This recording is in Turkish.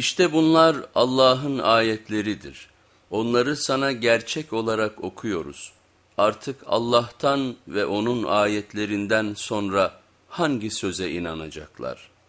İşte bunlar Allah'ın ayetleridir. Onları sana gerçek olarak okuyoruz. Artık Allah'tan ve onun ayetlerinden sonra hangi söze inanacaklar?''